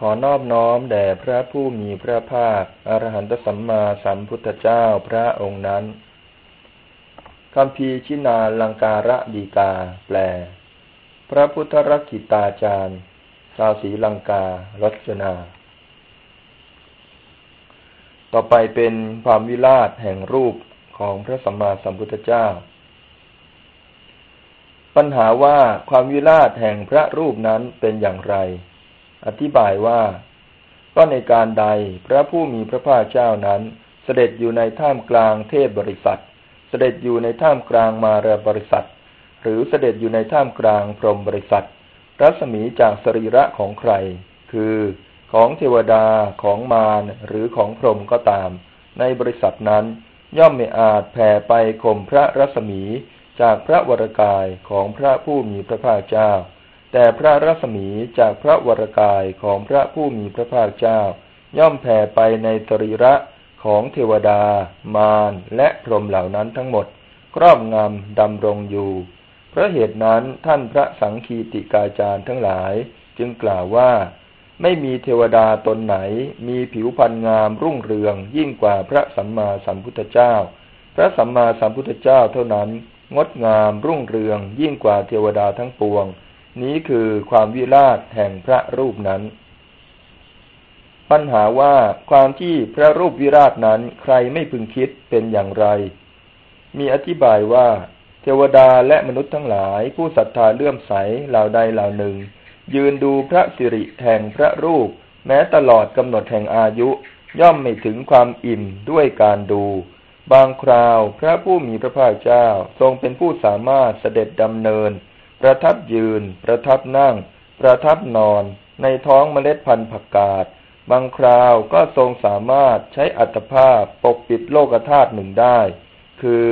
ขอนอบน้อมแด่พระผู้มีพระภาค อรหันตสัมมาสัมพุทธเจ้าพระองค์นั้นคำพีชินาลังการะดีกา แปล พระพุทธรักิตาจารย์ชาวศีลังการจนา ต่อไปเป็นความวิราชแห่งรูปของพระสัมมาสัมพุทธเจ้า ปัญหาว่าความวิราชแห่งพระรูปนั้นเป็นอย่างไร อธิบายว่าก็ในการใดพระผู้มีพระภาคเจ้านั้น เสด็จอยู่ในท่ามกลางเทพบริษัท เสด็จอยู่ในท่ามกลางมารบริษัท หรือเสด็จอยู่ในท่ามกลางพรหมบริษัท รัศมีจากสรีระของใคร คือ ของเทวดาของมารหรือของพรหมก็ตาม ในบริษัทนั้น ย่อมไม่อาจแผ่ไปข่มพระรัศมีจากพระวรกายของพระผู้มีพระภาคเจ้า แต่พระรัศมีจากพระวรกายของพระผู้มีพระภาคเจ้า ย่อมแผ่ไปในตรีระของเทวดา มารและพรหมเหล่านั้นทั้งหมด ครอบงำดำรงอยู่ เพราะเหตุนั้นท่านพระสังคีติกาจารย์ทั้งหลาย จึงกล่าวว่า ไม่มีเทวดาตนไหน มีผิวพรรณงามรุ่งเรืองยิ่งกว่าพระสัมมาสัมพุทธเจ้า พระสัมมาสัมพุทธเจ้าเท่านั้น งดงามรุ่งเรืองยิ่งกว่าเทวดาทั้งปวง นี้คือความวิราชแห่งพระรูปนั้น ปัญหาว่าความที่พระรูปวิราชนั้นใครไม่พึงคิดเป็นอย่างไร มีอธิบายว่า เทวดาและมนุษย์ทั้งหลายผู้ศรัทธาเลื่อมใสเหล่าใดเหล่าหนึ่ง ยืนดูพระสิริแห่งพระรูป แม้ตลอดกำหนดแห่งอายุ ย่อมไม่ถึงความอิ่มด้วยการดูบางคราวพระผู้มีพระภาคเจ้าทรงเป็นผู้สามารถเสด็จดำเนิน ประทับยืน ประทับนั่ง ประทับนอน ในท้องเมล็ดพันธุ์ผักกาดบางคราวก็ทรงสามารถใช้อัตภาพปกปิดโลกธาตุหนึ่งได้ คือ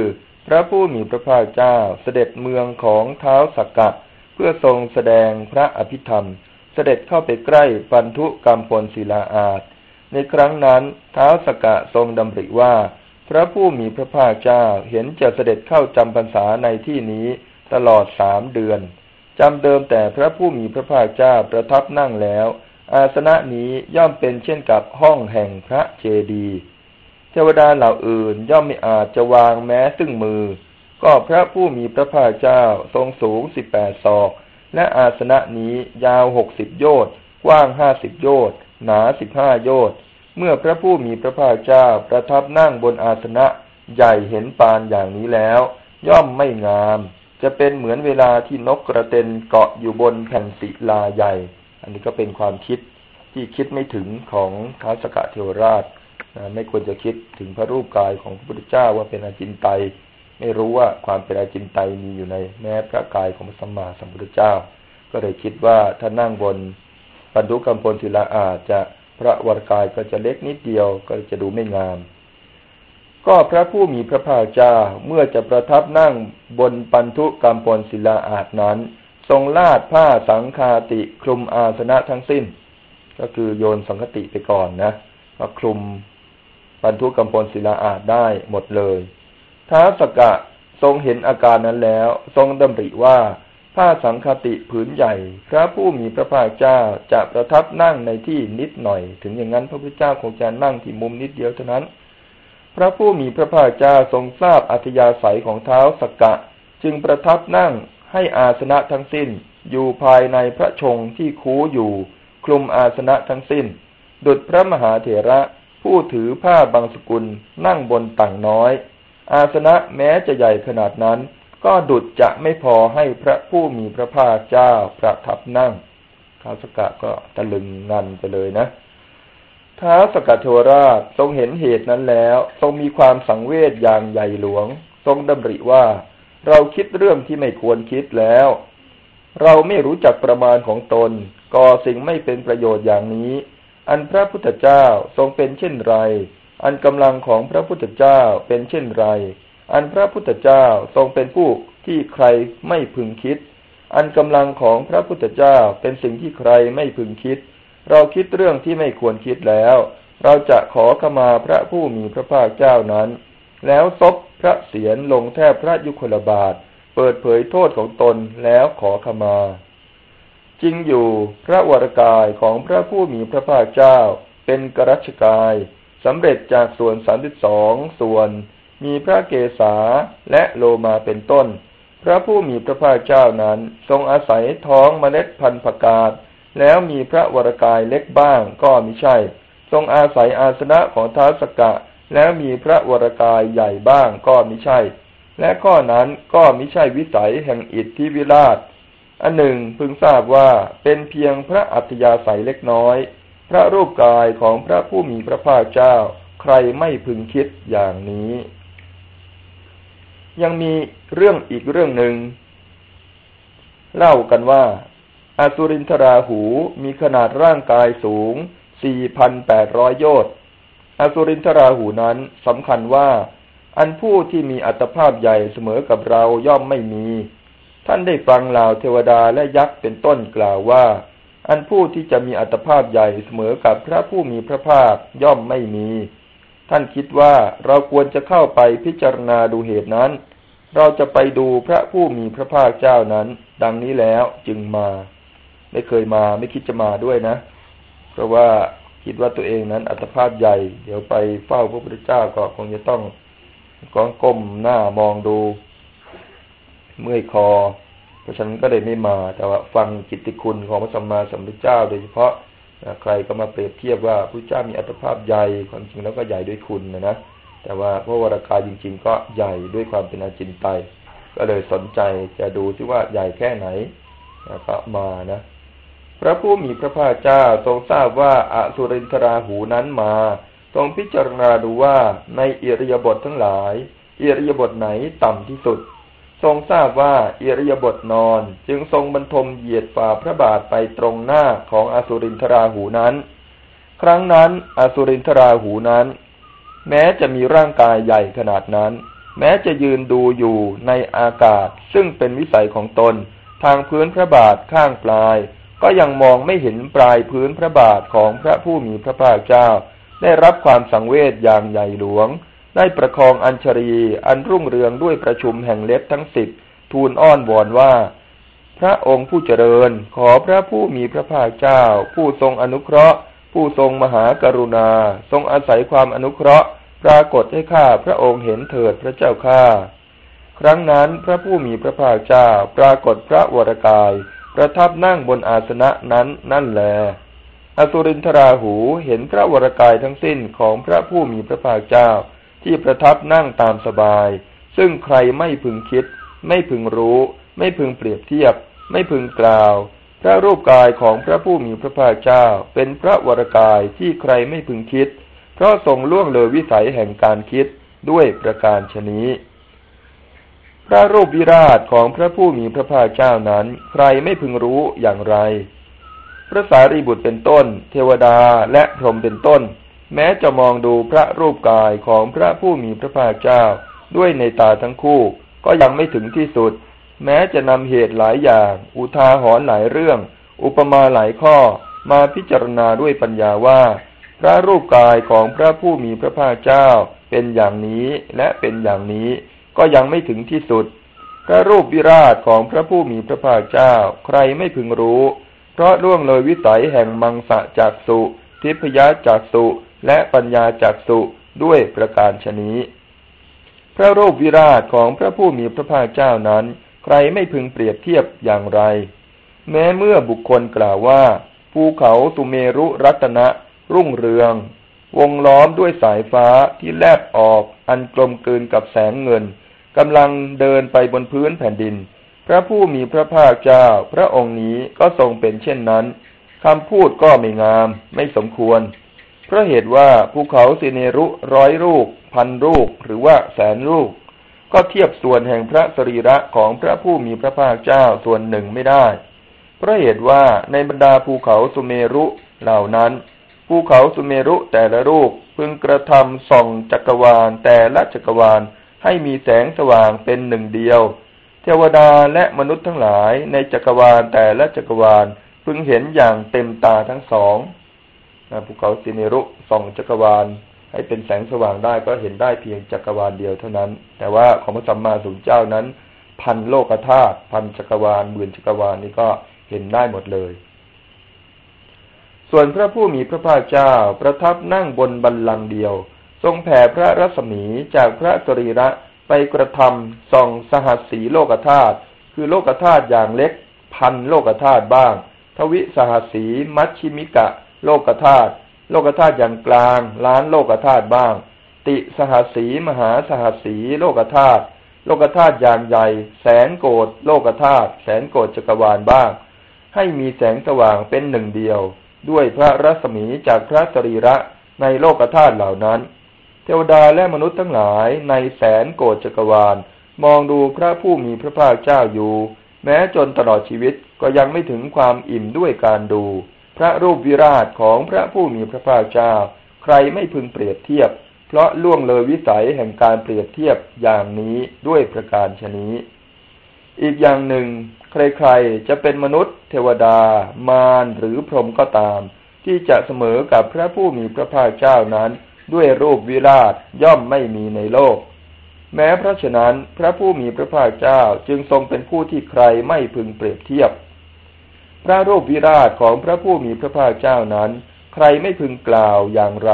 พระผู้มีพระภาคเจ้าเสด็จเมืองของเท้าสักกะ เพื่อทรงแสดงพระอภิธรรม เสด็จเข้าไปใกล้ปันทุกรรมพลศิลาอาจในครั้งนั้นเท้าสกกะทรงดำริว่า พระผู้มีพระภาคเจ้าเห็นจะเสด็จเข้าจำพรรษาในที่นี้ ตลอดสามเดือนจำเดิมแต่พระผู้มีพระภาคเจ้าประทับนั่งแล้ว อาสนะนี้ย่อมเป็นเช่นกับห้องแห่งพระเจดีย์เทวดาเหล่าอื่นย่อมไม่อาจจะวางแม้ซึ่งมือ ก็พระผู้มีพระภาคเจ้าทรงสูงสิบแปดศอก และอาสนะนี้ยาวหกสิบโยชน์กว้างห้าสิบโยชน์หนาสิบห้าโยชน์เมื่อพระผู้มีพระภาคเจ้าประทับนั่งบนอาสนะใหญ่เห็นปานอย่างนี้แล้ว ย่อมไม่งาม จะเป็นเหมือนเวลาที่นกกระเต็นเกาะอยู่บนแผ่นศิลาใหญ่ อันนี้ก็เป็นความคิดที่คิดไม่ถึงของท้าวสกะเทวราชนะไม่ควรจะคิดถึงพระรูปกายของพระพุทธเจ้าว่าเป็นอาจินไตยไม่รู้ว่าความเป็นอาจินไตยมีอยู่ในแม้พระกายของพระสัมมาสัมพุทธเจ้า ก็เลยคิดว่าถ้านั่งบนปันธุกรรมพลศิลาอาจจะพระวรกายก็จะเล็กนิดเดียวก็จะดูไม่งาม ก็พระผู้มีพระภาคเจ้าเมื่อจะประทับนั่งบนปันทุกรรมปนศิลาอาจนั้น ทรงลาดผ้าสังคาติคลุมอาสนะทั้งสิ้น ก็คือโยนสังคติไปก่อนนะมาคลุมปันทุกรรมปนศิลาอาจได้หมดเลยท้าสกะทรงเห็นอาการนั้นแล้ว ทรงดำริว่าผ้าสังคติผืนใหญ่ พระผู้มีพระภาคเจ้าจะประทับนั่งในที่นิดหน่อย ถึงอย่างนั้นพระพุทธเจ้าคงจะนั่งที่มุมนิดเดียวเท่านั้น พระผู้มีพระภาคเจ้าทรงทราบอัธยาศัยของเท้าสกกะ จึงประทับนั่งให้อาสนะทั้งสิ้น อยู่ภายในพระชงที่คูอยู่ คลุมอาสนะทั้งสิ้น ดุจพระมหาเถระผู้ถือผ้าบางสกุลนั่งบนต่างน้อย อาสนะแม้จะใหญ่ขนาดนั้น ก็ดุจจะไม่พอให้พระผู้มีพระภาคเจ้าประทับนั่งท้าวสกกะก็ตะลึงงันไปเลยนะ ท้าสกัดเทวราชทรงเห็นเหตุนั้นแล้ว ทรงมีความสังเวชอย่างใหญ่หลวง ทรงดำริว่า เราคิดเรื่องที่ไม่ควรคิดแล้ว เราไม่รู้จักประมาณของตน ก่อสิ่งไม่เป็นประโยชน์อย่างนี้ อันพระพุทธเจ้าทรงเป็นเช่นไร อันกำลังของพระพุทธเจ้าเป็นเช่นไร อันพระพุทธเจ้าทรงเป็นผู้ที่ใครไม่พึงคิด อันกำลังของพระพุทธเจ้าเป็นสิ่งที่ใครไม่พึงคิด เราคิดเรื่องที่ไม่ควรคิดแล้ว เราจะขอขมาพระผู้มีพระภาคเจ้านั้น แล้วซบพระเศียรลงแทบพระยุคลบาท เปิดเผยโทษของตนแล้วขอขมา จริงอยู่พระวรกายของพระผู้มีพระภาคเจ้า เป็นกรัชกายสำเร็จจากส่วนสามสิบสองส่วน มีพระเกศาและโลมาเป็นต้น พระผู้มีพระภาคเจ้านั้นทรงอาศัยท้องเมล็ดพันธุ์ผักกาด แล้วมีพระวรกายเล็กบ้างก็มิใช่ ทรงอาศัยอาสนะของท้าวสกกะ แล้วมีพระวรกายใหญ่บ้างก็มิใช่ และข้อนั้นก็มิใช่วิสัยแห่งอิทธิวิราช อันหนึ่งพึงทราบว่าเป็นเพียงพระอัธยาศัยเล็กน้อย พระรูปกายของพระผู้มีพระภาคเจ้า ใครไม่พึงคิดอย่างนี้ ยังมีเรื่องอีกเรื่องหนึ่งเล่ากันว่า อสุรินทราหูมีขนาดร่างกายสูง 4,800 โยชน์ อสุรินทราหูนั้นสำคัญว่า อันผู้ที่มีอัตภาพใหญ่เสมอกับเราย่อมไม่มี ท่านได้ฟังเหล่าเทวดาและยักษ์เป็นต้นกล่าวว่า อันผู้ที่จะมีอัตภาพใหญ่เสมอกับพระผู้มีพระภาคย่อมไม่มี ท่านคิดว่าเราควรจะเข้าไปพิจารณาดูเหตุนั้น เราจะไปดูพระผู้มีพระภาคเจ้านั้น ดังนี้แล้วจึงมา ไม่เคยมา ไม่คิดจะมาด้วยนะ เพราะว่าคิดว่าตัวเองนั้น อัตภาพใหญ่ เดี๋ยวไปเฝ้าพระพุทธเจ้าก็คงจะต้องก้องก้มหน้ามองดู เมื่อยคอ เพราะฉะนั้นก็เลยไม่มา แต่ว่าฟังกิตติคุณของพระสัมมาสัมพุทธเจ้า โดยเฉพาะใครก็มาเปรียบเทียบว่าพระเจ้ามีอัตภาพใหญ่ความจริงแล้วก็ใหญ่ด้วยคุณนะนะแต่ว่าพระวรากายจริง ๆ ก็ใหญ่ด้วยความเป็นอาจินไตก็เลยสนใจจะดูที่ว่าใหญ่แค่ไหนแล้วก็มานะ พระผู้มีพระภาคเจ้าทรงทราบว่าอสุรินทราหูนั้นมา ทรงพิจารณาดูว่าในอิริยาบถทั้งหลาย อิริยาบถไหนต่ำที่สุด ทรงทราบว่าอิริยาบถนอนจึงทรงบรรทมเหยียดฝ่าพระบาทไปตรงหน้าของอสุรินทราหูนั้น ครั้งนั้นอสุรินทราหูนั้น แม้จะมีร่างกายใหญ่ขนาดนั้น แม้จะยืนดูอยู่ในอากาศซึ่งเป็นวิสัยของตนทางพื้นพระบาทข้างปลาย ก็ยังมองไม่เห็นปลายพื้นพระบาทของพระผู้มีพระภาคเจ้า ได้รับความสังเวชอย่างใหญ่หลวง ได้ประคองอัญชรีอันรุ่งเรืองด้วยประชุมแห่งเล็บทั้งสิบทูลอ้อนวอนว่า พระองค์ผู้เจริญขอพระผู้มีพระภาคเจ้า ผู้ทรงอนุเคราะห์ ผู้ทรงมหากรุณา ทรงอาศัยความอนุเคราะห์ ปรากฏให้ข้าพระองค์เห็นเถิดพระเจ้าข้าครั้งนั้นพระผู้มีพระภาคเจ้าปรากฏพระวรกาย ประทับนั่งบนอาสนะนั้นนั่นแล อสุรินทราหูเห็นพระวรกายทั้งสิ้นของพระผู้มีพระภาคเจ้าที่ประทับนั่งตามสบาย ซึ่งใครไม่พึงคิด ไม่พึงรู้ ไม่พึงเปรียบเทียบ ไม่พึงกล่าว พระรูปกายของพระผู้มีพระภาคเจ้า เป็นพระวรกายที่ใครไม่พึงคิด เพราะทรงล่วงเลยวิสัยแห่งการคิดด้วยประการชนี้ พระรูปวิราชของพระผู้มีพระภาคเจ้านั้น ใครไม่พึงรู้อย่างไร พระสารีบุตรเป็นต้น เทวดาและพรหมเป็นต้น แม้จะมองดูพระรูปกายของพระผู้มีพระภาคเจ้าด้วยในตาทั้งคู่ก็ยังไม่ถึงที่สุด แม้จะนำเหตุหลายอย่าง อุทาหรณ์หลายเรื่อง อุปมาหลายข้อมาพิจารณาด้วยปัญญาว่า พระรูปกายของพระผู้มีพระภาคเจ้าเป็นอย่างนี้และเป็นอย่างนี้ ก็ยังไม่ถึงที่สุดพระรูปวิราชของพระผู้มีพระภาคเจ้า ใครไม่พึงรู้ เพราะล่วงเลยวิสัยแห่งมังสะจักสุ ทิพยจักสุและปัญญาจักสุด้วยประการชนี้ พระรูปวิราชของพระผู้มีพระภาคเจ้านั้น ใครไม่พึงเปรียบเทียบอย่างไร แม้เมื่อบุคคลกล่าวว่า ภูเขาตุเมรุรัตนะ รุ่งเรือง วงล้อมด้วยสายฟ้าที่แลบออกอันกลมกลืนกับแสงเงิน กำลังเดินไปบนพื้นแผ่นดิน พระผู้มีพระภาคเจ้าพระองค์นี้ก็ทรงเป็นเช่นนั้นคำพูดก็ไม่งาม ไม่สมควร เพราะเหตุว่าภูเขาสิเนรุร้อยลูก พันลูกหรือว่าแสนลูก ก็เทียบส่วนแห่งพระสรีระของพระผู้มีพระภาคเจ้าส่วนหนึ่งไม่ได้ เพราะเหตุว่าในบรรดาภูเขาสุเมรุเหล่านั้นภูเขาสุเมรุแต่ละลูกพึงกระทำส่องจักรวาลแต่ละจักรวาล ให้มีแสงสว่างเป็นหนึ่งเดียว เทวดาและมนุษย์ทั้งหลายในจักรวาลแต่ละจักรวาลพึงเห็นอย่างเต็มตาทั้งสองภูเขาสิเนรุส่องจักรวาล ให้เป็นแสงสว่างได้ก็เห็นได้เพียงจักรวาลเดียวเท่านั้น แต่ว่าของพระสัมมาสัมพุทธเจ้านั้น พันโลกธาตุพันจักรวาลหมื่นจักรวาลนี่ก็เห็นได้หมดเลย ส่วนพระผู้มีพระภาคเจ้าประทับนั่งบนบันลังเดียว ทรงแผ่พระรัศมีจากพระสรีระไปกระทำส่องสหัสสีโลกธาตุคือโลกธาตุอย่างเล็ก พันโลกธาตุบ้าง ทวิสหัสสีมัชชิมิกะ โลกธาตุโลกธาตุอย่างกลางล้านโลกธาตุบ้าง ติสหัสสีมหาสหัสสีโลกธาตุโลกธาตุอย่างใหญ่ แสนโกดโลกธาตุแสนโกดจักรวาลบ้าง ให้มีแสงสว่างเป็นหนึ่งเดียว ด้วยพระรัศมีจากพระสรีระในโลกธาตุเหล่านั้น เทวดาและมนุษย์ทั้งหลายในแสนโกดจักรวาล มองดูพระผู้มีพระภาคเจ้าอยู่ แม้จนตลอดชีวิตก็ยังไม่ถึงความอิ่มด้วยการดู พระรูปวิราชของพระผู้มีพระภาคเจ้า ใครไม่พึงเปรียบเทียบ เพราะล่วงเลยวิสัยแห่งการเปรียบเทียบอย่างนี้ด้วยประการชนี้ อีกอย่างหนึ่ง ใครๆจะเป็นมนุษย์ เทวดา มารหรือพรหมก็ตาม ที่จะเสมอกับพระผู้มีพระภาคเจ้านั้น ด้วยรูปวิราชย่อมไม่มีในโลก แม้เพราะฉะนั้นพระผู้มีพระภาคเจ้าจึงทรงเป็นผู้ที่ใครไม่พึงเปรียบเทียบ พระรูปวิราชของพระผู้มีพระภาคเจ้านั้น ใครไม่พึงกล่าวอย่างไร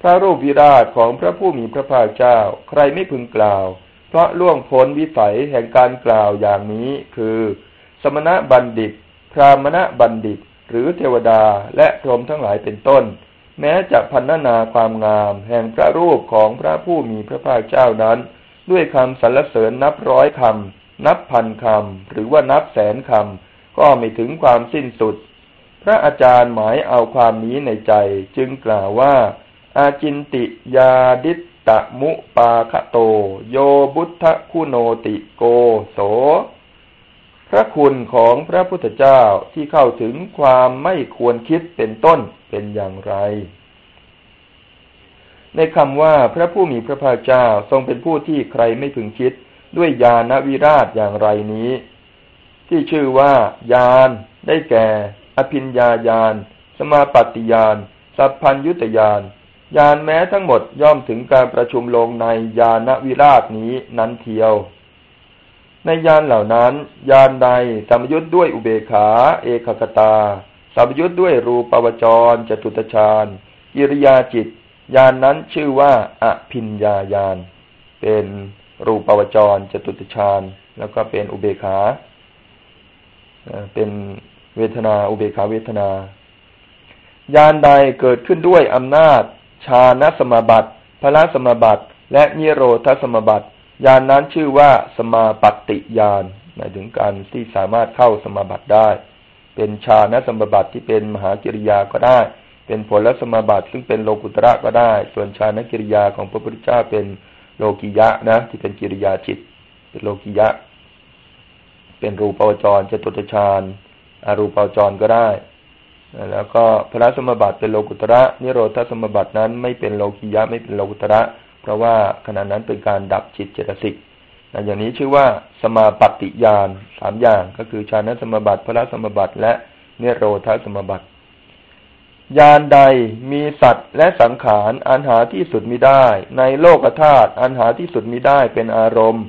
พระรูปวิราชของพระผู้มีพระภาคเจ้า ใครไม่พึงกล่าว เพราะล่วงพ้นวิสัยแห่งการกล่าวอย่างนี้คือ สมณะบัณฑิต พรามณะบัณฑิต หรือเทวดาและพรหมทั้งหลายเป็นต้น แม้จะพันนาความงาม แห่งพระรูปของพระผู้มีพระภาคเจ้านั้น ด้วยคำสรรเสริญนับร้อยคำนับพันคำหรือว่านับแสนคำก็ไม่ถึงความสิ้นสุด พระอาจารย์หมายเอาความนี้ในใจจึงกล่าวว่า อาจินติยาดิตตะมุปาคโต โยบุทธคุโนติโก โส พระคุณของพระพุทธเจ้าที่เข้าถึงความไม่ควรคิดเป็นต้นเป็นอย่างไร ในคำว่าพระผู้มีพระภาคเจ้าทรงเป็นผู้ที่ใครไม่พึงคิดด้วยญาณวิราชอย่างไรนี้ ที่ชื่อว่าญาณได้แก่ อภิญญาญาณสมาปฏิญาณสัพพัญยุตญาณยานแม้ทั้งหมดย่อมถึงการประชุมลงในยานวิราชนี้นั้นเทียว ในยานเหล่านั้น ยานใดสัมยุทธ์ด้วยอุเบขา เอกคตาสัมยุทธ์ด้วยรูปวจรจตุตฌานกิริยาจิต ยานนั้นชื่อว่าอภินญาญาณเป็นรูปวจรจตุตฌานแล้วก็เป็นอุเบขาเป็นเวทนาอุเบขาเวทนายานใดเกิดขึ้นด้วยอำนาจ ชาณสมบัติพระสมบัติ และนิโรธสมบัติ ญาณนนั้นชื่อว่าสมาปฏิญาณหมายถึงการที่สามารถเข้าสมาบัติได้ เป็นชาณสมาบัติที่เป็นมหากิริยาก็ได้ เป็นผลสมาบัติซึ่งเป็นโลกุตระก็ได้ ส่วนชาณกิริยาของพระพุทธเจ้าเป็นโลกิยะนะ ที่เป็นกิริยาจิต เป็นโลกิยะ เป็นรูปาวจรจตุตฌานอารูปาวจรก็ได้ แล้วก็พระสมบัติเป็นโลกุตระนิโรธสมบัตินั้นไม่เป็นโลกิยะไม่เป็นโลกุตระ เพราะว่าขณะนั้นเป็นการดับจิตเจตสิกอย่างนี้ชื่อว่าสมาปฏิญาณสามอย่างก็คือฌานสมบัติพระสมบัติ และเนโรธสมบัติญาณใดมีสัตว์และสังขารอันหาที่สุดมิได้ ในโลกธาตุอันหาที่สุดมิได้เป็นอารมณ์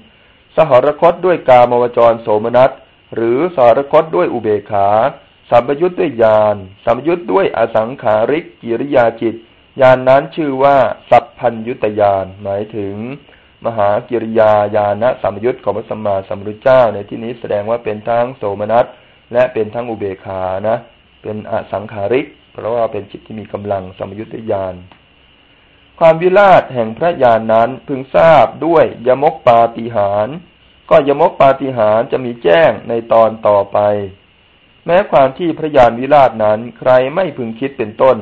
สหรคตด้วยกามวจรโสมนัสหรือสหรคตด้วยอุเบขาสัมปยุทธ์ด้วยญาณสัมปยุทธ์ด้วยอสังขาริกกิริยาจิต ญานนั้นชื่อว่าสัพพัญยุตญาณหมายถึง มหากิริยาญาณสัมยุทธของพระสัมมาสัมพุทธเจ้า ในที่นี้แสดงว่าเป็นทั้งโสมนัสและเป็นทั้งอุเบกขานะ เป็นอสังขาริก เพราะว่าเป็นจิตที่มีกำลังสัมยุทธ์ด้วยาณความวิราชแห่งพระญาณนนั้นพึงทราบด้วยยมกปาฏิหารก็ยมกปาฏิหารจะมีแจ้งในตอนต่อไป แม้ความที่พระญาณวิราชนั้นใครไม่พึงคิดเป็นต้น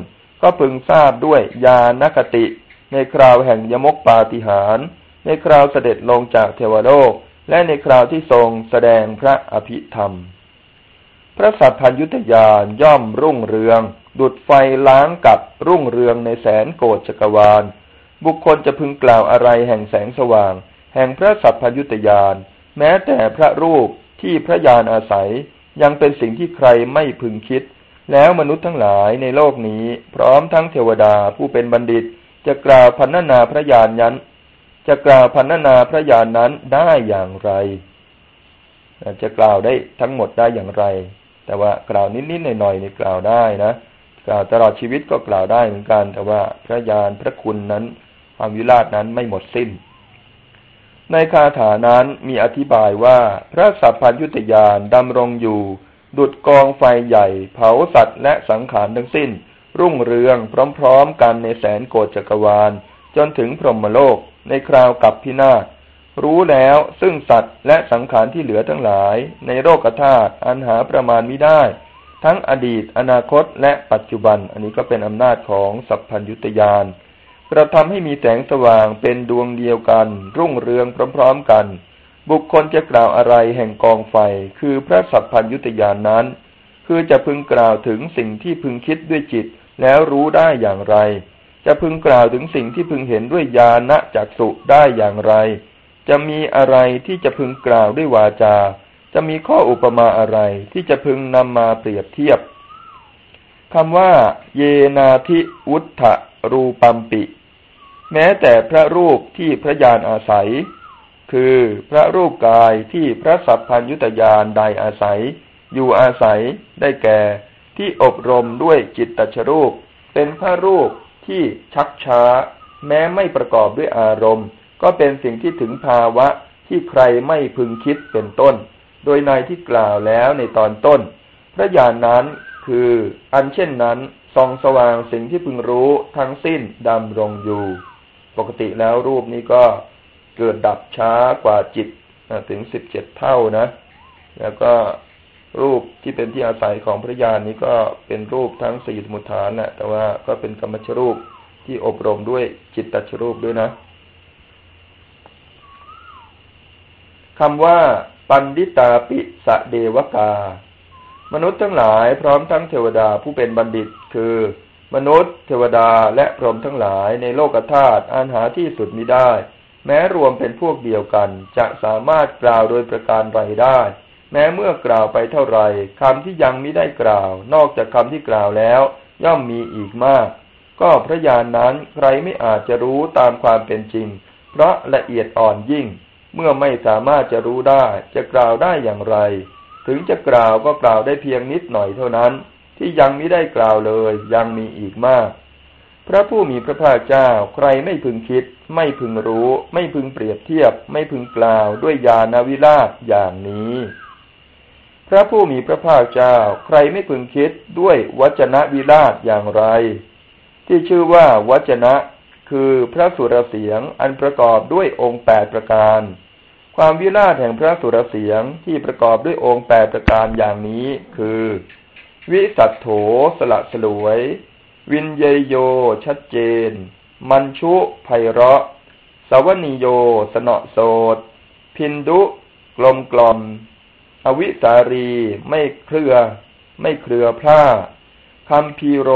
ก็พึงทราบด้วยญาณคติ ในคราวแห่งยมกปาฏิหาร ในคราวเสด็จลงจากเทวโลก และในคราวที่ทรงแสดงพระอภิธรรม พระสัพพัญยุตยานย่อมรุ่งเรือง ดุดไฟล้างกับรุ่งเรืองในแสนโกฏจักรวาล บุคคลจะพึงกล่าวอะไรแห่งแสงสว่าง แห่งพระสัพพัญยุตยาน แม้แต่พระรูปที่พระยานอาศัยยังเป็นสิ่งที่ใครไม่พึงคิด แล้วมนุษย์ทั้งหลายในโลกนี้ พร้อมทั้งเทวดาผู้เป็นบัณฑิต จะกล่าวพันนาพระญาณนั้น จะกล่าวพันนาพระญาณนั้นได้อย่างไร จะกล่าวได้ทั้งหมดได้อย่างไร แต่ว่ากล่าวนิดๆหน่อยๆนี่กล่าวได้นะกล่าวตลอดชีวิตก็กล่าวได้เหมือนกัน แต่ว่าพระญาณพระคุณนั้น ความวิราชนั้นไม่หมดสิ้น ในคาถานั้นมีอธิบายว่าพระสัพพัญยุตยานดำรงอยู่ ดุดกองไฟใหญ่ เผาสัตว์และสังขารทั้งสิ้น รุ่งเรืองพร้อมๆกันในแสนโกฏจักรวาล จนถึงพรหมโลกในคราวกับพินาศรู้แล้วซึ่งสัตว์และสังขารที่เหลือทั้งหลาย ในโลกธาตุอันหาประมาณไมิได้ ทั้งอดีต อนาคตและปัจจุบัน อันนี้ก็เป็นอำนาจของสัพพัญยุตยานกระทำให้มีแสงสว่างเป็นดวงเดียวกัน รุ่งเรืองพร้อม ๆกัน บุคคลจะกล่าวอะไรแห่งกองไฟ คือพระสัพพัญยุตยานนั้น คือจะพึงกล่าวถึงสิ่งที่พึงคิดด้วยจิตแล้วรู้ได้อย่างไร จะพึงกล่าวถึงสิ่งที่พึงเห็นด้วยญาณจักสุได้อย่างไร จะมีอะไรที่จะพึงกล่าวด้วยวาจา จะมีข้ออุปมาอะไรที่จะพึงนำมาเปรียบเทียบคำว่า เยนาธิวุฒรูปัมปิ แม้แต่พระรูปที่พระญาณอาศัย คือพระรูปกายที่พระสัพพัญยุตยานใดอาศัย อยู่อาศัยได้แก่ที่อบรมด้วยจิตตชรูป เป็นพระรูปที่ชักช้า แม้ไม่ประกอบด้วยอารมณ์ ก็เป็นสิ่งที่ถึงภาวะที่ใครไม่พึงคิดเป็นต้น โดยในที่กล่าวแล้วในตอนต้น พระญาณนนั้นคืออันเช่นนั้นส่องสว่างสิ่งที่พึงรู้ทั้งสิ้นดำรงอยู่ ปกติแล้วรูปนี้ก็ เกิดดับช้ากว่าจิตถึงสิบเจ็ดเท่านะ แล้วก็รูปที่เป็นที่อาศัยของพระญาณนี้ก็เป็นรูปทั้งสี่สมุทฐานนะแต่ว่าก็เป็นกรรมชรูปที่อบรมด้วยจิตตชรูปด้วยนะคำว่า ปันดิตาปิสะเดวกา มนุษย์ทั้งหลายพร้อมทั้งเทวดาผู้เป็นบัณฑิต คือ มนุษย์ เทวดาและพรหมทั้งหลายในโลกธาตุอันหาที่สุดมิได้ แม้รวมเป็นพวกเดียวกัน จะสามารถกล่าวโดยประการใดได้ แม้เมื่อกล่าวไปเท่าไรคำที่ยังไมิได้กล่าว นอกจากคำที่กล่าวแล้ว ย่อมมีอีกมาก ก็พระญาณนนั้นใครไม่อาจจะรู้ตามความเป็นจริง เพราะละเอียดอ่อนยิ่ง เมื่อไม่สามารถจะรู้ได้ จะกล่าวได้อย่างไร ถึงจะกล่าวก็กล่าวได้เพียงนิดหน่อยเท่านั้น ที่ยังไม่ได้กล่าวเลย ยังมีอีกมาก พระผู้มีพระภาคเจ้าใครไม่พึงคิด ไม่พึงรู้ ไม่พึงเปรียบเทียบ ไม่พึงกล่าวด้วยญาณวิราชอย่างนี้ พระผู้มีพระภาคเจ้า ใครไม่พึงคิดด้วยวัจนะวิราชอย่างไร ที่ชื่อว่าวัจนะคือพระสุรเสียงอันประกอบด้วยองค์แปดประการ ความวิราชแห่งพระสุรเสียงที่ประกอบด้วยองค์แปดประการอย่างนี้คือ วิสัตโถสละสลวย วินเยโย ชัดเจน มันชุไพเราะ สวนิโย สนอโสด พินดุกลมกลอม อวิสารีไม่เครือ ไม่เครือพร่าคัมพีโร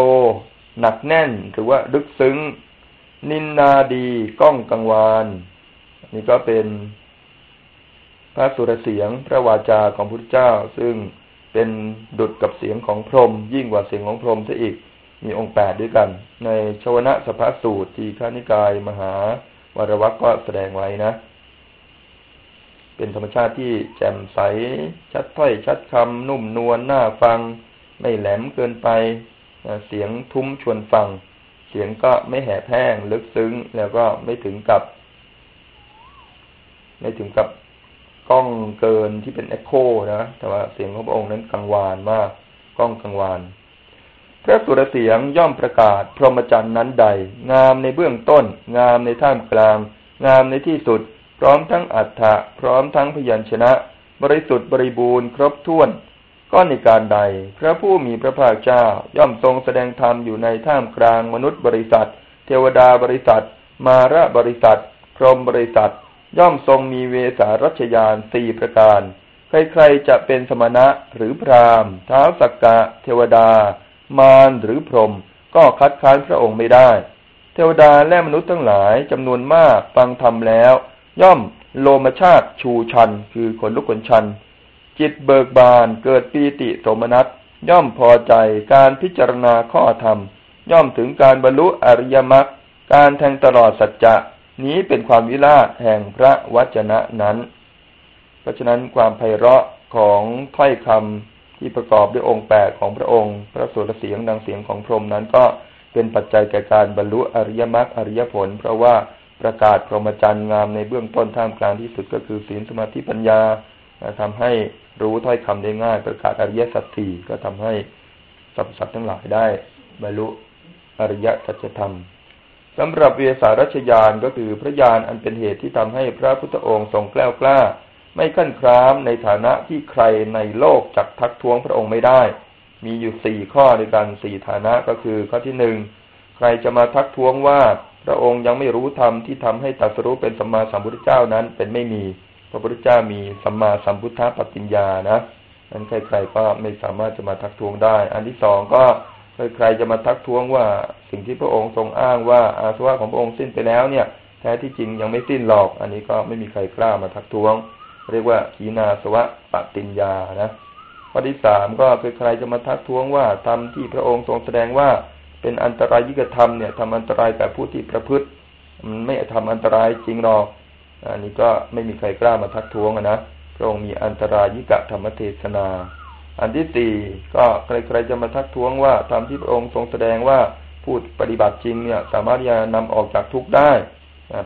หนักแน่นหรือว่าลึกซึ้ง นินนาดีก้องกังวานนี่ก็เป็นพระสุรเสียงพระวาจาของพุทธเจ้า ซึ่งเป็นดุดกับเสียงของพรหมยิ่งกว่าเสียงของพรหมซะอีก มีองค์แปดด้วยกัน ในชวนะสภาสูตรที่ข้านิกาย มหาวรวักก็แสดงไว้นะ เป็นธรรมชาติที่แจ่มใส ชัดถ้อยชัดคำนุ่มนวลน่าฟัง ไม่แหลมเกินไป เสียงทุ้มชวนฟัง เสียงก็ไม่แหบแห้งลึกซึ้ง แล้วก็ไม่ถึงกับ ไม่ถึงกับกล้องเกินที่เป็นเอ็กโคนะ แต่ว่าเสียงของพระองค์นั้นกังวานมากกล้องกังวาน ระสุรเสียงย่อมประกาศ พรหมจรรย์นั้นใด งามในเบื้องต้น งามในท่ามกลาง งามในที่สุด พร้อมทั้งอัฏฐะพร้อมทั้งพยัญชนะ บริสุทธิ์บริบูรณ์ครบถ้วน ก็ในการใด พระผู้มีพระภาคเจ้าย่อมทรงแสดงธรรมอยู่ในท่ามกลางมนุษย์บริษัท เทวดาบริษัท มาระบริษัท พรหมบริษัท ย่อมทรงมีเวสารัชยานสี่ประการ ใครๆจะเป็นสมณะหรือพรามเท้าวสักกะ เทวดา มารหรือพรหมก็คัดค้านพระองค์ไม่ได้ เทวดาและมนุษย์ทั้งหลายจำนวนมากฟังธรรมแล้ว ย่อมโลมชาติชูชัน คือขนลุกขนชัน จิตเบิกบานเกิดปีติโสมนัสย่อมพอใจการพิจารณาข้อธรรม ย่อมถึงการบรรลุอริยมรรคการแทงตลอดสัจจะนี้เป็นความวิราชแห่งพระวจนะนั้น เพราะฉะนั้นความไพเราะของถ้อยคำ ที่ประกอบด้วยองค์แปดของพระองค์ พระสุรเสียงดังเสียงของพรหมนั้นก็เป็นปัจจัยแก่การบรรลุอริยมรรคอริยผล เพราะว่าประกาศพรหมจรรย์งามในเบื้องต้นท่ามกลางที่สุดก็คือศีลสมาธิปัญญาทำให้รู้ถ้อยคำได้ง่าย ประกาศอริยสัจสี่ก็ทำให้สรรพสัตว์ทั้งหลายได้บรรลุอริยสัจธรรมสำหรับเวสารัชยานก็คือพระญาณอันเป็นเหตุที่ทำให้พระพุทธองค์ทรงแกล้วกล้า ไม่ขั้นครามในฐานะที่ใครในโลกจักทักท้วงพระองค์ไม่ได้ มีอยู่สี่ข้อในการสี่ฐานะก็คือข้อที่หนึ่งใครจะมาทักท้วงว่าพระองค์ยังไม่รู้ธรรมที่ทำให้ตัสรู้เป็นสัมมาสัมพุทธเจ้านั้นเป็นไม่มี พระพุทธเจ้ามีสัมมาสัมพุทธปฏิญญานะนั้นใครๆก็ไม่สามารถจะมาทักท้วงได้ อันที่สองก็ใครจะมาทักท้วงว่าสิ่งที่พระองค์ทรงอ้างว่าอาสวะของพระองค์สิ้นไปแล้วเนี่ย แท้ที่จริงยังไม่สิ้นหรอก อันนี้ก็ไม่มีใครกล้ามาทักท้วง เรียกว่าขีนาสวะปฏิญญานะข้อที่สามก็คือใครจะมาทักท้วงว่าธรรมที่พระองค์ทรงแสดงว่าเป็นอันตรายยิกธรรมเนี่ยทำอันตรายแก่ผู้ที่ประพฤติ มันไม่ทำอันตรายจริงหรอกอันนี้ก็ไม่มีใครกล้ามาทักท้วงนะพระองค์มีอันตรายยิกธรรมเทศนา อันที่สี่ก็ใครๆจะมาทักท้วงว่าธรรมที่พระองค์ทรงแสดงว่าพูดปฏิบัติจริงเนี่ย สามารถจะนำออกจากทุกข์ได้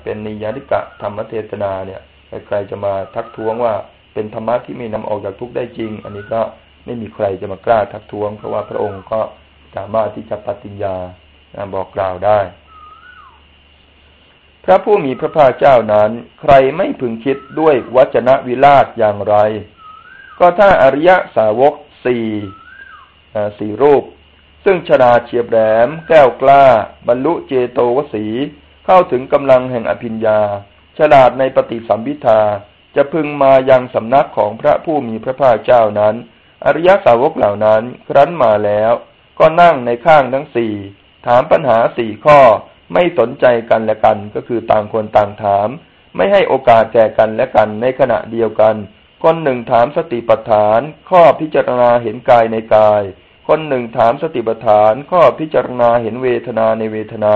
เป็นนิยานิกะธรรมเทศนาเนี่ย ใครจะมาทักท้วงว่าเป็นธรรมะที่ไม่นำออกจากทุกข์ได้จริง อันนี้ก็ไม่มีใครจะมากล้าทักท้วง เพราะว่าพระองค์ก็สามารถที่จะปฏิญญาบอกกล่าวได้ พระผู้มีพระภาคเจ้านั้น ใครไม่พึงคิดด้วยวัจนะวิราชอย่างไร ก็ถ้าอริยสาวกสี่สี่รูป ซึ่งชนาเฉียบแหลม แก้วกล้า บรรลุเจโตวสี เข้าถึงกำลังแห่งอภิญญา ฉลาดในปฏิสัมพิทาจะพึงมายังสำนักของพระผู้มีพระภาคเจ้านั้น อริยสาวกเหล่านั้นครั้นมาแล้ว ก็นั่งในข้างทั้งสี่ถามปัญหาสี่ข้อไม่สนใจกันและกันก็คือต่างคนต่างถาม ไม่ให้โอกาสแก่กันและกันในขณะเดียวกัน คนหนึ่งถามสติปัฏฐาน ข้อพิจารณาเห็นกายในกาย คนหนึ่งถามสติปัฏฐาน ข้อพิจารณาเห็นเวทนาในเวทนา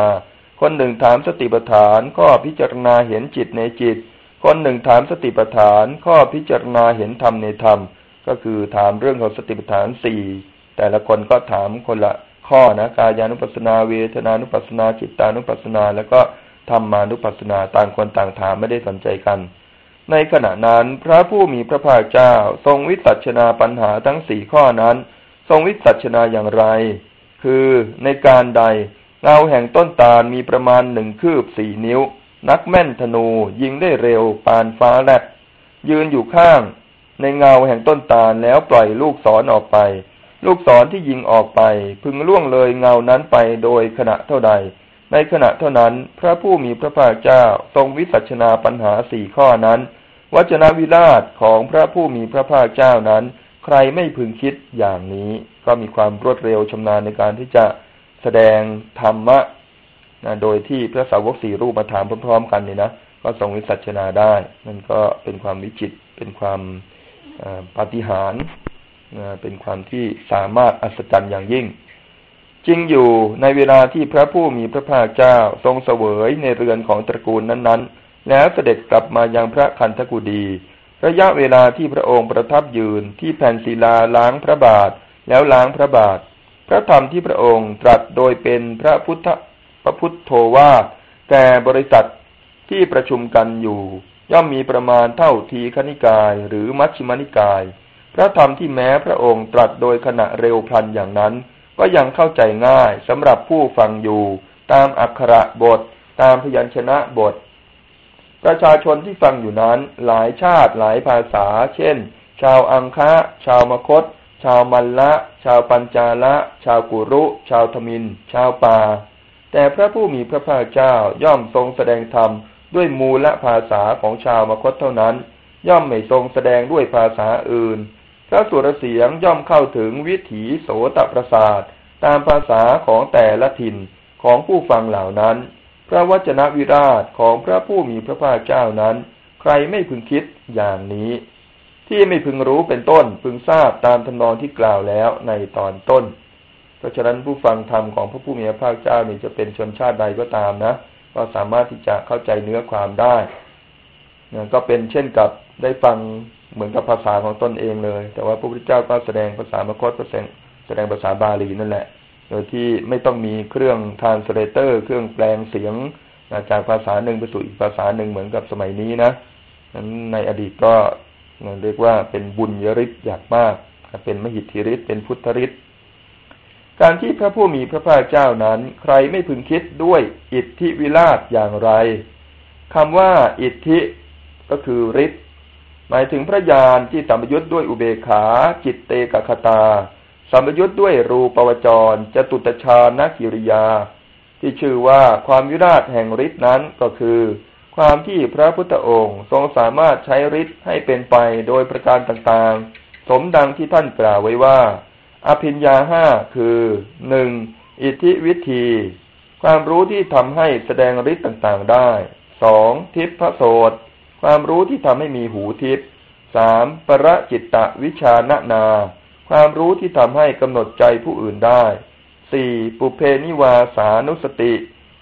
คนหนึ่งถามสติปัฏฐานข้อพิจารณาเห็นจิตในจิต คนหนึ่งถามสติปัฏฐานข้อพิจารณาเห็นธรรมในธรรม ก็คือถามเรื่องของสติปัฏฐานสี่แต่ละคนก็ถามคนละข้อนะกายานุปัสนาเวทนานุปัสนาจิตานุปัสนา แล้วก็ธรรมานุปัสนาต่างคนต่างถามไม่ได้สนใจกัน ในขณะนั้นพระผู้มีพระภาคเจ้า ทรงวิสัชนาปัญหาทั้งสี่ข้อนั้น ทรงวิสัชนาอย่างไร คือในการใด เงาแห่งต้นตาลมีประมาณหนึ่งคืบสี่นิ้ว นักแม่นธนูยิงได้เร็วปานฟ้าแลบยืนอยู่ข้าง ในเงาแห่งต้นตาลแล้วปล่อยลูกศรอออกไป ลูกศรที่ยิงออกไป พึงล่วงเลยเงานั้นไปโดยขณะเท่าใด ในขณะเท่านั้นพระผู้มีพระภาคเจ้าทรงวิสัชนาปัญหาสี่ข้อนั้นวจนวิราชของพระผู้มีพระภาคเจ้านั้น ใครไม่พึงคิดอย่างนี้ ก็มีความรวดเร็วชำนาญในการที่จะ แสดงธรรมะนะโดยที่พระสาวกสี่รูปมาถามพร้อม ๆ กันนี่นะก็ทรงวิสัชนาได้ นั่นก็เป็นความวิจิตเป็นความปาฏิหาริย์เป็นความที่สามารถอัศจรรย์อย่างยิ่ง จริงอยู่ในเวลาที่พระผู้มีพระภาคเจ้าทรงเสวยในเรือนของตระกูลนั้นๆ แล้วเสด็จกลับมายังพระคันธกุฎีระยะเวลาที่พระองค์ประทับยืนที่แผ่นศิลาล้างพระบาท แล้วล้างพระบาท พระธรรมที่พระองค์ตรัสโดยเป็นพระพุทธพระพุทธโทวาแก่บริษัทที่ประชุมกันอยู่ ย่อมมีประมาณเท่าทีคณิกายหรือมัชฌิมานิกาย พระธรรมที่แม้พระองค์ตรัสโดยขณะเร็วพลันอย่างนั้น ก็ยังเข้าใจง่ายสำหรับผู้ฟังอยู่ ตามอักขระบท ตามพยัญชนะบท ประชาชนที่ฟังอยู่นั้น หลายชาติหลายภาษา เช่น ชาวอังคะ ชาวมคต ชาวมันละชาวปัญจาละ ชาวกุรุ ชาวธมิน ชาวป่า แต่พระผู้มีพระภาคเจ้าย่อมทรงแสดงธรรมด้วยมูลและภาษาของชาวมคตเท่านั้น ย่อมไม่ทรงแสดงด้วยภาษาอื่น พระสุรเสียงย่อมเข้าถึงวิถีโสตประสาทตามภาษาของแต่ละถิ่นของผู้ฟังเหล่านั้น พระวจนะวิราชของพระผู้มีพระภาคเจ้านั้น ใครไม่พึงคิดอย่างนี้ ที่ไม่พึงรู้เป็นต้น พึงทราบตามทำนองที่กล่าวแล้วในตอนต้น เพราะฉะนั้นผู้ฟังธรรมของพระผู้มีพระภาคเจ้านี่จะเป็นชนชาติใดก็ตามนะ ก็สามารถที่จะเข้าใจเนื้อความได้ก็เป็นเช่นกับได้ฟังเหมือนกับภาษาของตนเองเลย แต่ว่าพระพุทธเจ้าก็แสดงภาษามคตแสดงแสดงภาษาบาลีนั่นแหละ โดยที่ไม่ต้องมีเครื่อง translator เครื่องแปลงเสียงจากภาษาหนึ่งไปสู่อีกภาษาหนึ่งเหมือนกับสมัยนี้นะนั้นในอดีตก็ เรียกว่าเป็นบุญยริศอยากมาก เป็นมหิทธิฤทธิ์เป็นพุทธฤทธิ์การที่พระผู้มีพระภาคเจ้านั้น ใครไม่พึงคิดด้วยอิทธิวิราชอย่างไรคำว่าอิทธิก็คือฤทธิ์หมายถึงพระญาณที่สัมยุทธ์ด้วยอุเบขา จิตเตกคตาสัมยุทธ์ด้วยรูปวจรจตุตชาณกิริยา ที่ชื่อว่าความวิราชแห่งฤทธินั้นก็คือ ความที่พระพุทธองค์ทรงสามารถใช้ฤทธิ์ให้เป็นไปโดยประการต่างๆ สมดังที่ท่านกล่าวไว้ว่า อภิญญาห้าคือหนึ่งอิทธิวิธี ความรู้ที่ทำให้แสดงฤทธิ์ต่างๆได้สองทิพพโสตความรู้ที่ทำให้มีหูทิพสามประจิตตวิชาณนา ความรู้ที่ทำให้กำหนดใจผู้อื่นได้สี่ปุเพนิวาสานุสติ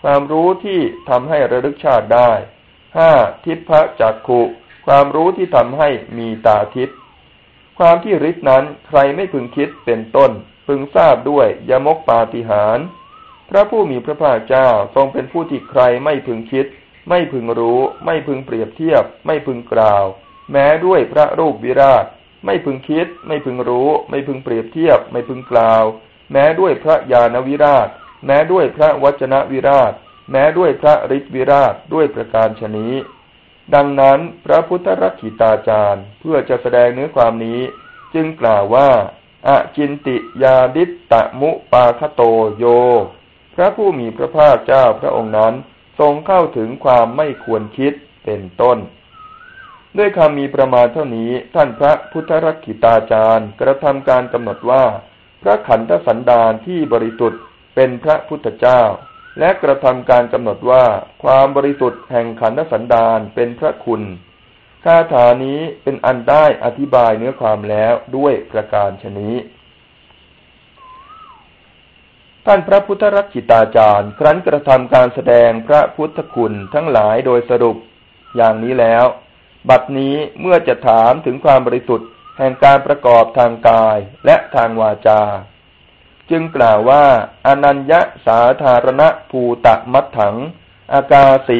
ความรู้ที่ทำให้ระลึกชาติได้ ห้าทิพะจักขุความรู้ที่ทำให้มีตาทิพย์ความที่ฤทธินั้นใครไม่พึงคิดเป็นต้น พึงทราบด้วยยมกปาฏิหารพระผู้มีพระภาคเจ้าทรงเป็นผู้ที่ใครไม่พึงคิด ไม่พึงรู้ ไม่พึงเปรียบเทียบ ไม่พึงกล่าว แม้ด้วยพระรูปวิราช ไม่พึงคิด ไม่พึงรู้ ไม่พึงเปรียบเทียบ ไม่พึงกล่าว แม้ด้วยพระญาณวิราช แม้ด้วยพระวจนะวิราช แม้ด้วยพระฤทธิวิราชด้วยประการชนี้ ดังนั้นพระพุทธรักขิตาจารย์เพื่อจะแสดงเนื้อความนี้ จึงกล่าวว่าอาจินติยาดิตตะมุปาคโตโย พระผู้มีพระภาคเจ้าพระองค์นั้นทรงเข้าถึงความไม่ควรคิดเป็นต้น ด้วยคำมีประมาณเท่านี้ท่านพระพุทธรักขิตาจารย์กระทำการกำหนดว่า พระขันธสันดานที่บริสุทธิ์เป็นพระพุทธเจ้า และกระทำการกำหนดว่าความบริสุทธิ์แห่งขันธสันดานเป็นพระคุณคาถานี้เป็นอันได้อธิบายเนื้อความแล้วด้วยประการชนี้ ท่านพระพุทธรักิตาจารย์ ครั้นกระทำการแสดงพระพุทธคุณทั้งหลายโดยสรุปอย่างนี้แล้ว บัดนี้เมื่อจะถามถึงความบริสุทธิ์แห่งการประกอบทางกายและทางวาจา จึงกล่าวว่า อนัญญาสาธารณภูตะมัตถัง อากาสิ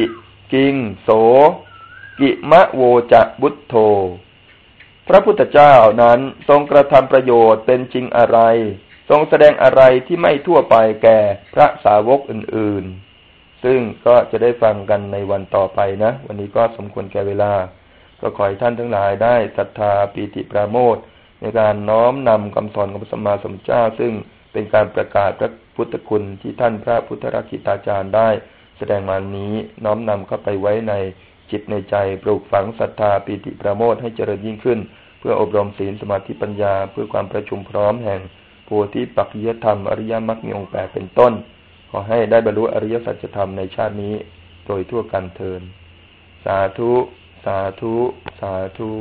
กิง โส กิมะโวจะบุตโธ พระพุทธเจ้านั้นทรงกระทำประโยชน์เป็นจริงอะไร ทรงแสดงอะไรที่ไม่ทั่วไปแก่พระสาวกอื่น ๆ ซึ่งก็จะได้ฟังกันในวันต่อไปนะ วันนี้ก็สมควรแก่เวลา ก็ขอให้ท่านทั้งหลายได้ศรัทธาปีติปราโมทในการน้อมนำคำสอนของพระสัมมาสัมพุทธเจ้าซึ่ง เป็นการประกาศพระพุทธคุณที่ท่านพระพุทธรักิตาจารย์ได้ แสดงมานี้น้อมนำเข้าไปไว้ในจิตในใจปลูกฝังศรัทธาปีติปราโมทให้เจริญยิ่งขึ้น เพื่ออบรมศีลสมาธิปัญญา เพื่อความประชุมพร้อมแห่งโพธิปักยธรรมอริยมรรคมีองค์แปดเป็นต้น ขอให้ได้บรรลุอริยสัจธรรมในชาตินี้ โดยทั่วกันเทิน สาธุ สาธุ สาธุ